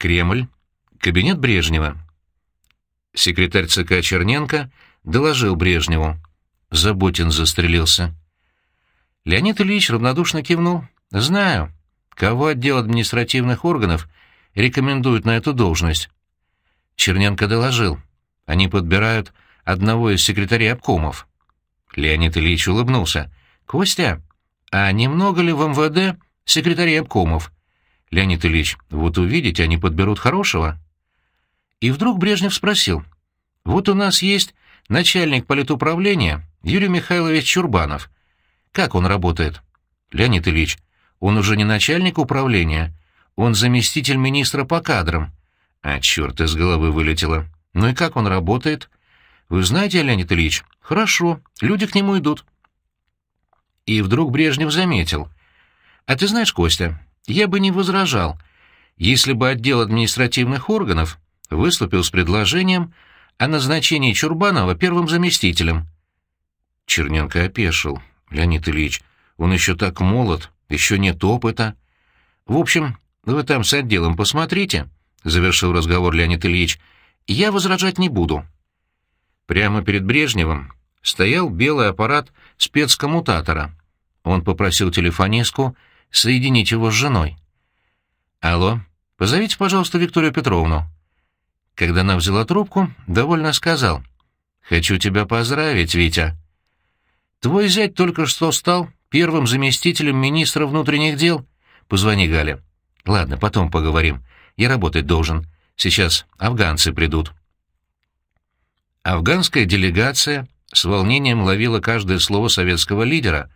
Кремль. Кабинет Брежнева. Секретарь ЦК Черненко доложил Брежневу. Заботин застрелился. Леонид Ильич равнодушно кивнул. «Знаю. Кого отдел административных органов рекомендует на эту должность?» Черненко доложил. «Они подбирают одного из секретарей обкомов». Леонид Ильич улыбнулся. «Костя, а немного ли в МВД секретарей обкомов?» «Леонид Ильич, вот увидите, они подберут хорошего». И вдруг Брежнев спросил. «Вот у нас есть начальник политуправления Юрий Михайлович Чурбанов. Как он работает?» «Леонид Ильич, он уже не начальник управления, он заместитель министра по кадрам». «А черт, из головы вылетело. Ну и как он работает?» «Вы знаете, Леонид Ильич, хорошо, люди к нему идут». И вдруг Брежнев заметил. «А ты знаешь, Костя, я бы не возражал, если бы отдел административных органов выступил с предложением о назначении Чурбанова первым заместителем». Черненко опешил. «Леонид Ильич, он еще так молод, еще нет опыта». «В общем, вы там с отделом посмотрите», — завершил разговор Леонид Ильич. «Я возражать не буду». Прямо перед Брежневым стоял белый аппарат спецкоммутатора. Он попросил телефонистку соединить его с женой. «Алло, позовите, пожалуйста, Викторию Петровну». Когда она взяла трубку, довольно сказал. «Хочу тебя поздравить, Витя. Твой зять только что стал первым заместителем министра внутренних дел. Позвони Гале. Ладно, потом поговорим. Я работать должен. Сейчас афганцы придут». Афганская делегация с волнением ловила каждое слово советского лидера.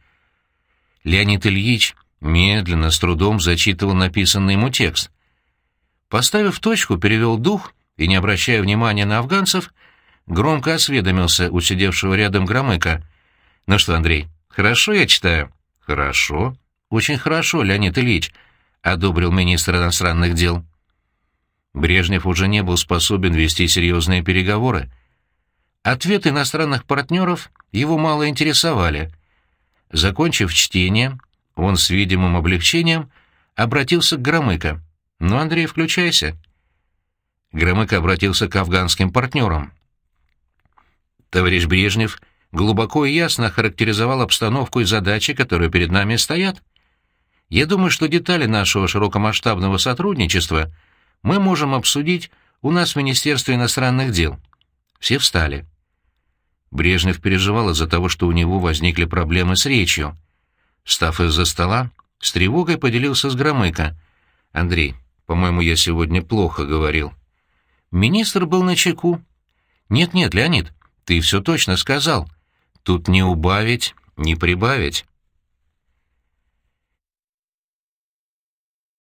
Леонид Ильич медленно, с трудом зачитывал написанный ему текст. Поставив точку, перевел дух и, не обращая внимания на афганцев, громко осведомился у сидевшего рядом Громыка. «Ну что, Андрей, хорошо я читаю?» «Хорошо. Очень хорошо, Леонид Ильич», — одобрил министр иностранных дел. Брежнев уже не был способен вести серьезные переговоры. Ответы иностранных партнеров его мало интересовали. Закончив чтение, он с видимым облегчением обратился к Громыко. «Ну, Андрей, включайся». Громыко обратился к афганским партнерам. Товарищ Брежнев глубоко и ясно характеризовал обстановку и задачи, которые перед нами стоят. Я думаю, что детали нашего широкомасштабного сотрудничества мы можем обсудить у нас в Министерстве иностранных дел. Все встали. Брежнев переживал из-за того, что у него возникли проблемы с речью. Встав из-за стола, с тревогой поделился с Громыко. «Андрей, по-моему, я сегодня плохо говорил». Министр был на чеку. «Нет-нет, Леонид, ты все точно сказал. Тут не убавить, не прибавить».